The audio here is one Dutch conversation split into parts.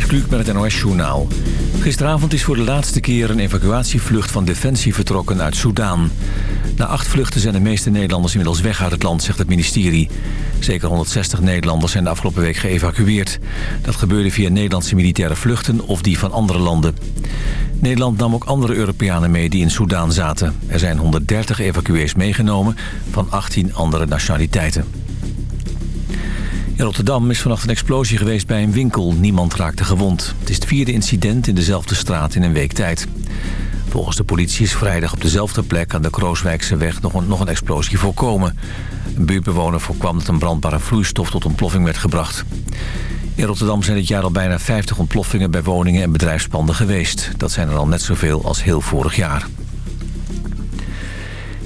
Gert met het NOS-journaal. Gisteravond is voor de laatste keer een evacuatievlucht van Defensie vertrokken uit Soudaan. Na acht vluchten zijn de meeste Nederlanders inmiddels weg uit het land, zegt het ministerie. Zeker 160 Nederlanders zijn de afgelopen week geëvacueerd. Dat gebeurde via Nederlandse militaire vluchten of die van andere landen. Nederland nam ook andere Europeanen mee die in Soudaan zaten. Er zijn 130 evacuees meegenomen van 18 andere nationaliteiten. In Rotterdam is vannacht een explosie geweest bij een winkel. Niemand raakte gewond. Het is het vierde incident in dezelfde straat in een week tijd. Volgens de politie is vrijdag op dezelfde plek aan de Krooswijkse weg nog een, nog een explosie voorkomen. Een buurtbewoner voorkwam dat een brandbare vloeistof tot ontploffing werd gebracht. In Rotterdam zijn dit jaar al bijna 50 ontploffingen bij woningen en bedrijfspanden geweest. Dat zijn er al net zoveel als heel vorig jaar.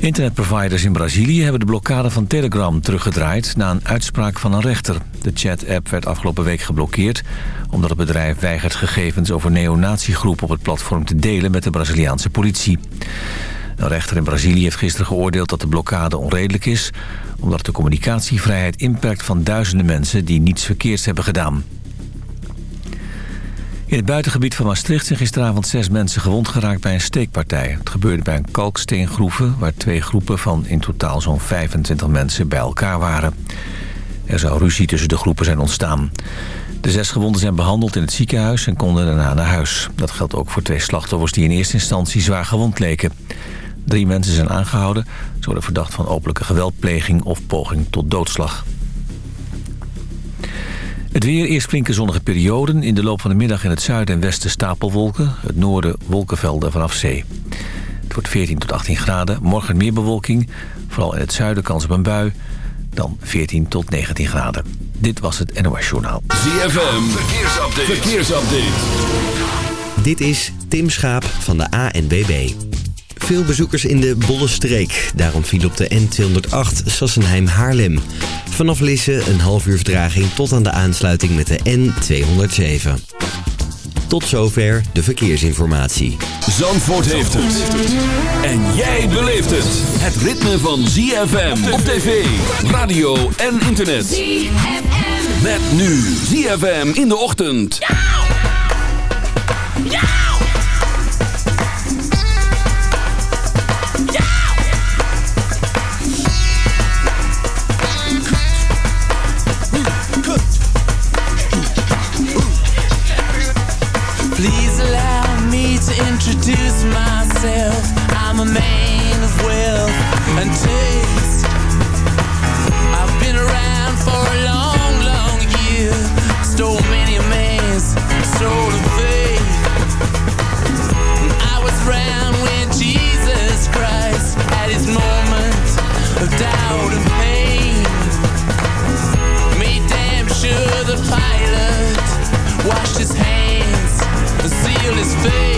Internetproviders in Brazilië hebben de blokkade van Telegram teruggedraaid... na een uitspraak van een rechter. De chat-app werd afgelopen week geblokkeerd... omdat het bedrijf weigert gegevens over neonatiegroepen op het platform te delen met de Braziliaanse politie. Een rechter in Brazilië heeft gisteren geoordeeld dat de blokkade onredelijk is... omdat de communicatievrijheid inperkt van duizenden mensen die niets verkeerds hebben gedaan. In het buitengebied van Maastricht zijn gisteravond zes mensen gewond geraakt bij een steekpartij. Het gebeurde bij een kalksteengroeve waar twee groepen van in totaal zo'n 25 mensen bij elkaar waren. Er zou ruzie tussen de groepen zijn ontstaan. De zes gewonden zijn behandeld in het ziekenhuis en konden daarna naar huis. Dat geldt ook voor twee slachtoffers die in eerste instantie zwaar gewond leken. Drie mensen zijn aangehouden. Ze worden verdacht van openlijke geweldpleging of poging tot doodslag. Het weer, eerst flinke zonnige perioden. In de loop van de middag in het zuiden en westen stapelwolken. Het noorden wolkenvelden vanaf zee. Het wordt 14 tot 18 graden. Morgen meer bewolking. Vooral in het zuiden kans op een bui. Dan 14 tot 19 graden. Dit was het NOS Journaal. ZFM, verkeersupdate. verkeersupdate. Dit is Tim Schaap van de ANBB. Veel bezoekers in de Bollestreek. Daarom viel op de N208 Sassenheim-Haarlem. Vanaf Lisse een half uur vertraging tot aan de aansluiting met de N207. Tot zover de verkeersinformatie. Zandvoort heeft het. En jij beleeft het. Het ritme van ZFM op tv, radio en internet. ZFM. Met nu ZFM in de ochtend. introduce feel is fake.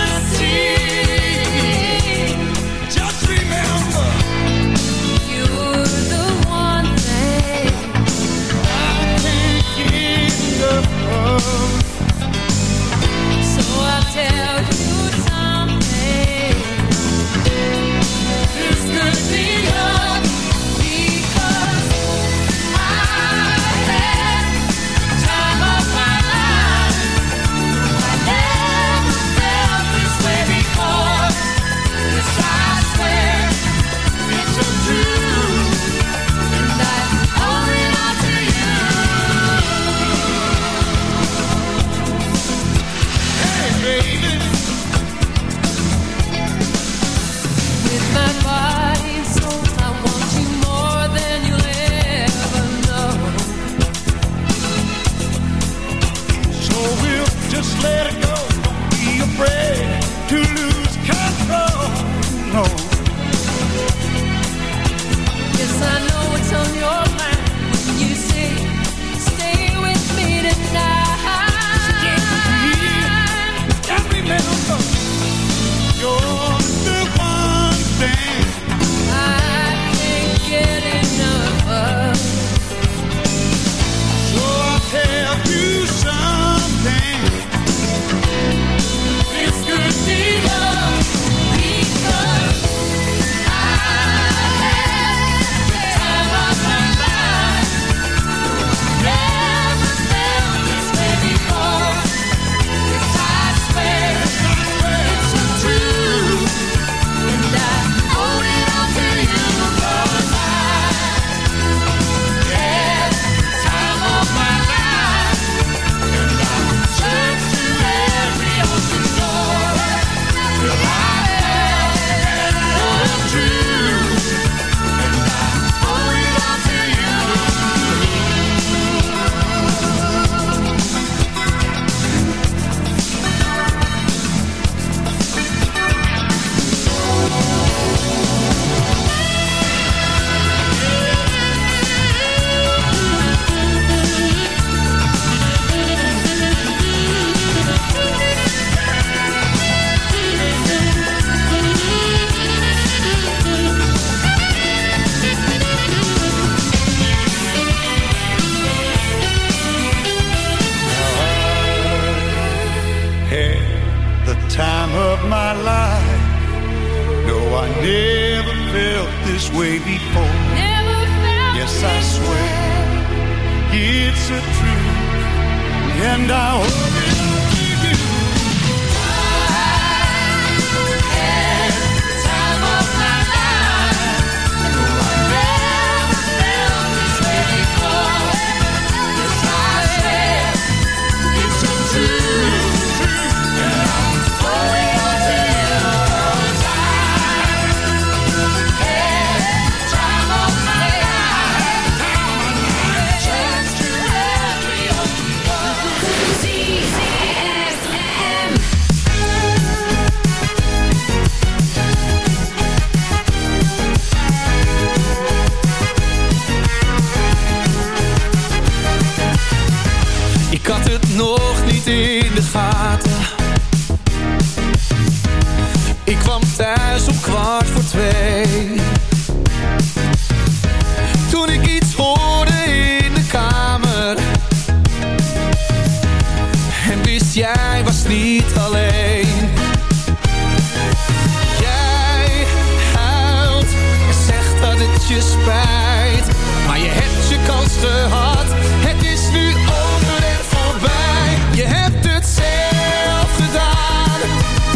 Maar je hebt je kans gehad. Het is nu over en voorbij. Je hebt het zelf gedaan.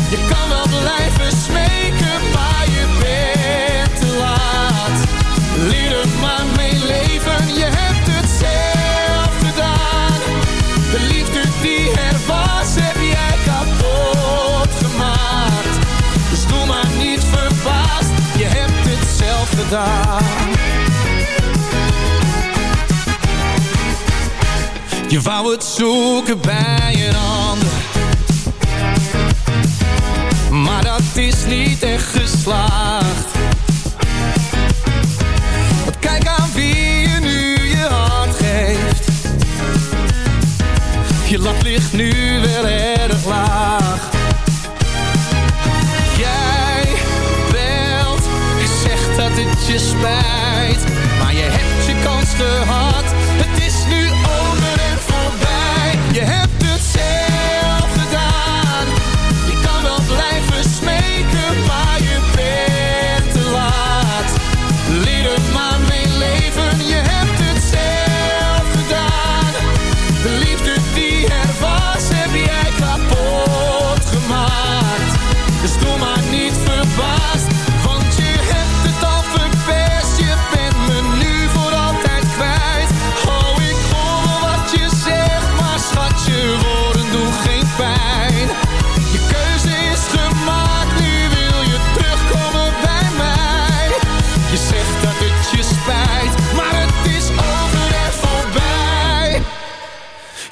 Je kan wel blijven smeken, maar je bent te laat. Leer er maar mee leven, je hebt het zelf gedaan. De liefde die er was, heb jij kapot gemaakt. Dus doe maar niet verbaasd, je hebt het zelf gedaan. Je wou het zoeken bij een ander. Maar dat is niet echt geslaagd. Want kijk aan wie je nu je hand geeft. Je lat ligt nu wel erg laag. Jij belt en zegt dat het je spijt. Maar je hebt je kans gehad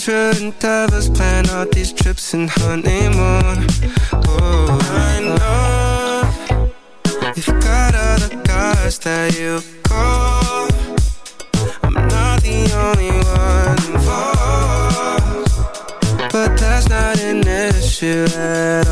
shouldn't plan out these trips and honeymoon. Oh, I know you've got other guys that you call. I'm not the only one involved, but that's not an issue at all.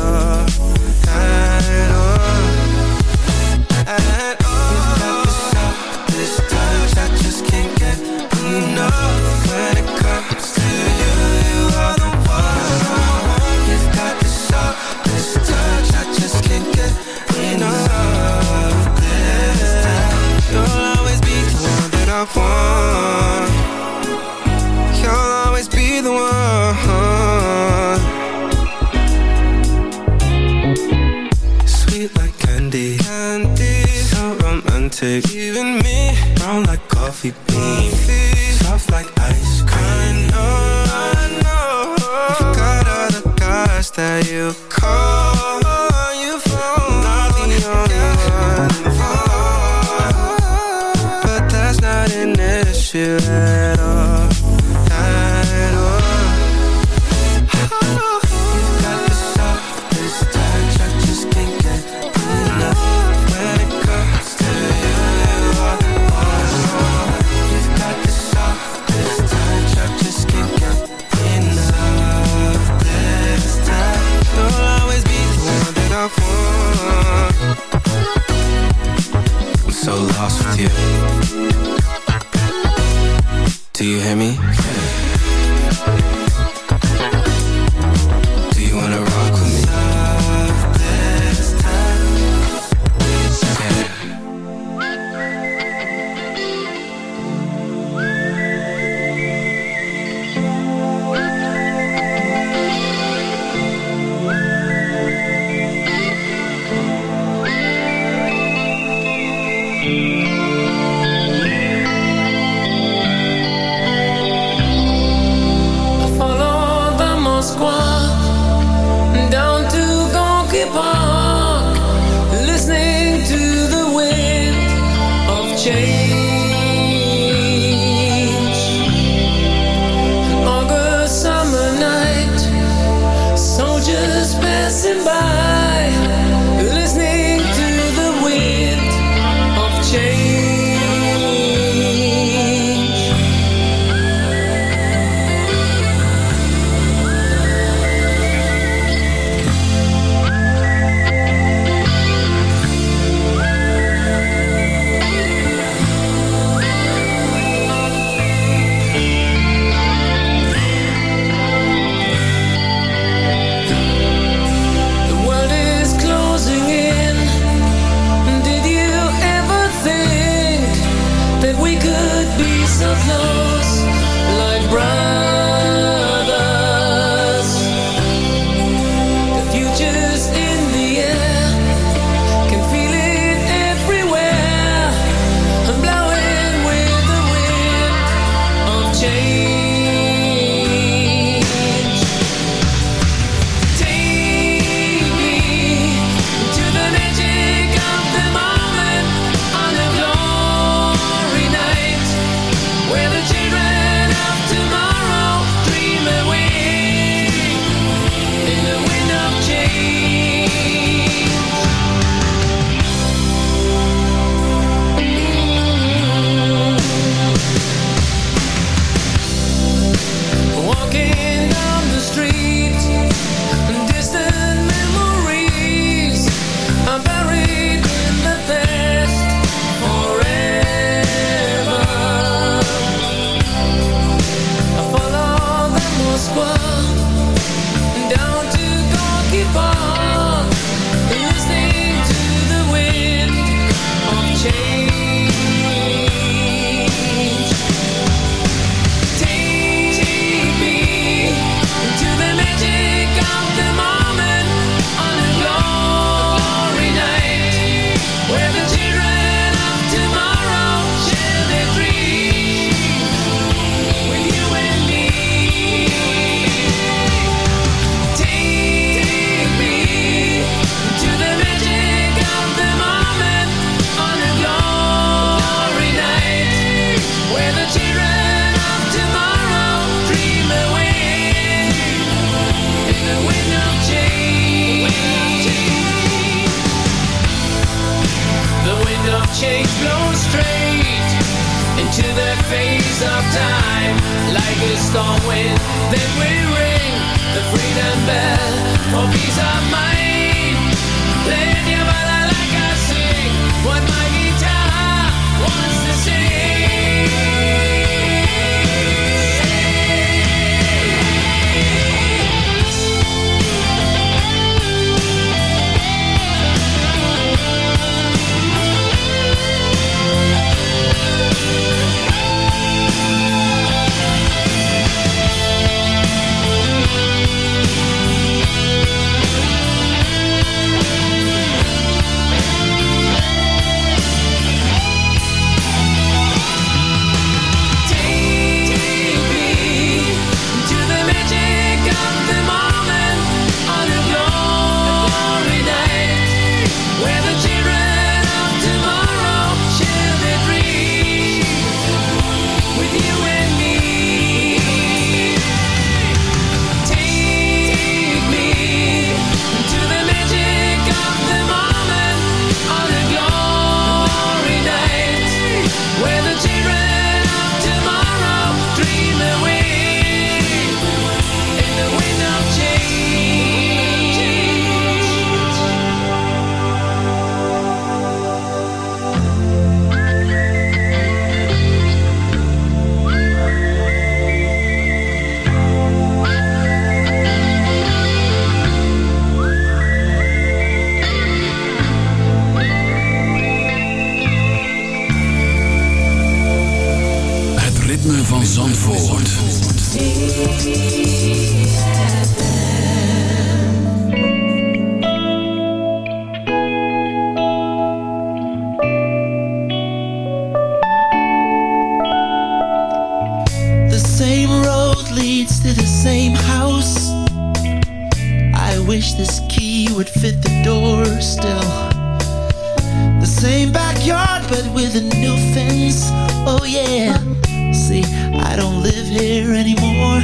I don't live here anymore.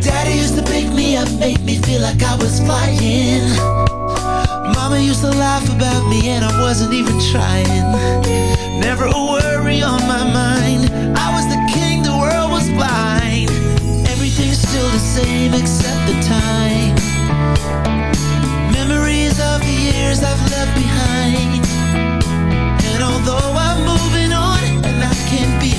Daddy used to pick me up, make me feel like I was flying. Mama used to laugh about me, and I wasn't even trying. Never a worry on my mind. I was the king, the world was blind. Everything's still the same except the time. Memories of the years I've left behind. And although I'm moving on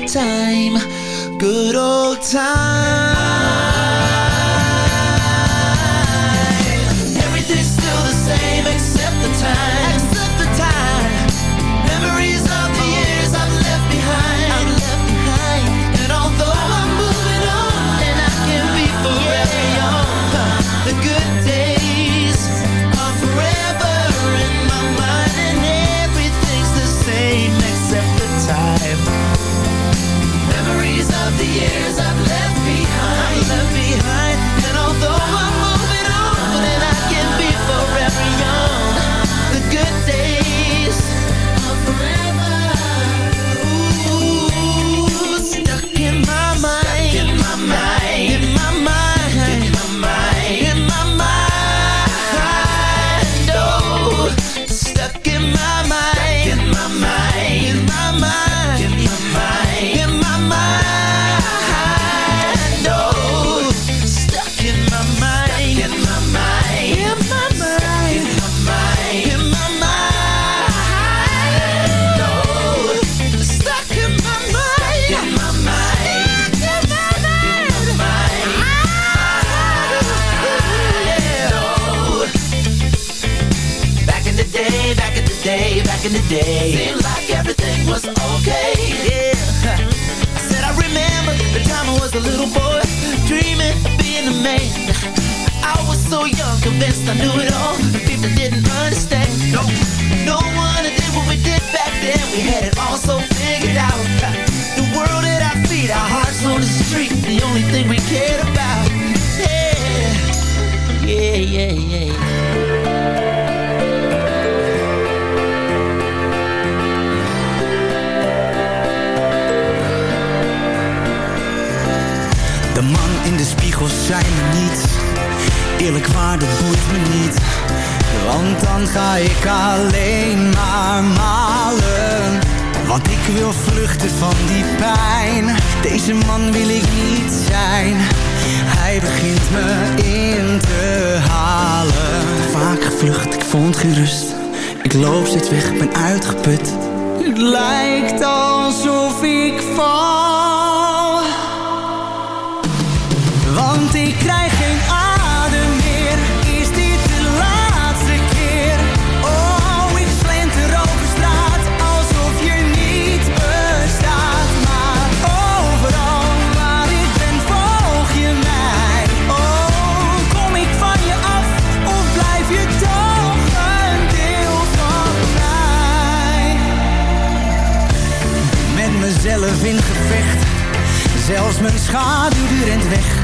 the time. Good old time. Boy Dreaming of being a man. I was so young, convinced I knew it all me niets Eerlijk waar, dat boeit me niet. Want dan ga ik alleen maar malen. Want ik wil vluchten van die pijn. Deze man wil ik niet zijn. Hij begint me in te halen. Vaak gevlucht, ik vond geen rust. Ik loop steeds weg, ben uitgeput. Het lijkt alsof ik val Ik krijg geen adem meer. Is dit de laatste keer? Oh, ik glinster over straat alsof je niet bestaat. Maar overal waar ik ben, volg je mij. Oh, kom ik van je af of blijf je toch een deel van mij? Met mezelf in gevecht, zelfs mijn schaduw duurt weg.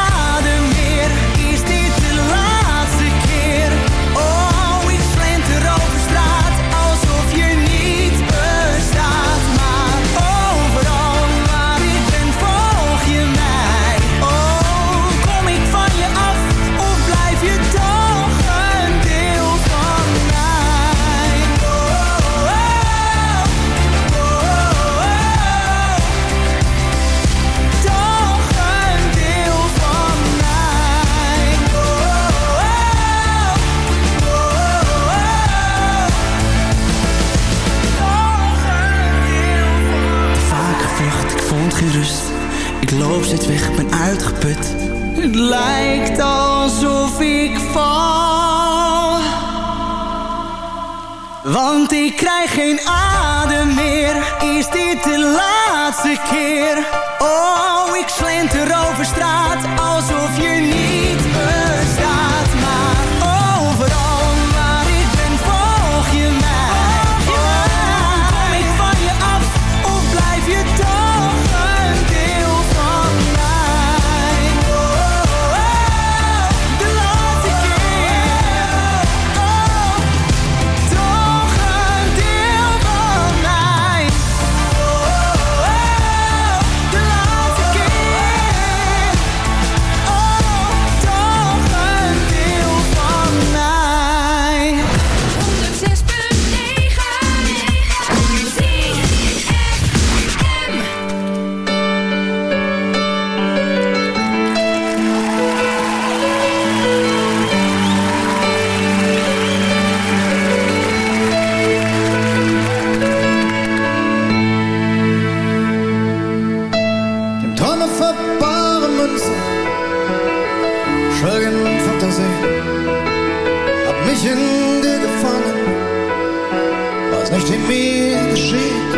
Dem Träume für bare Münze, Schwelgen Fantasie, hab mich in dir gefangen, weiß nicht, wie mir geschieht.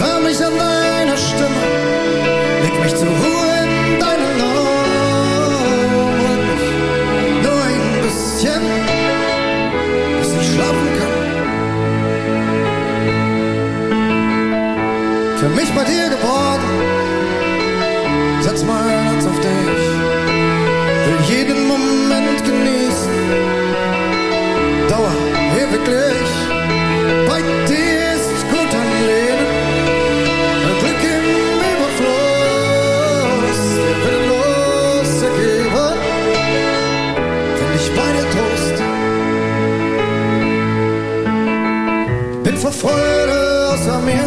Wärm mich an deiner Stimme, leg mich zur Ruhe in deinen mich nur ein bisschen, bis ich schlafen kann. Für mich bei dir geboren, setz mein Herz auf dich, will jeden Moment genießen, Dauer ewiglich, bei dir ist gut am Leben, ein Glück im Überfluss, willenlos ergeben, find ich bei dir Trost. Bin vor Freude außer mir,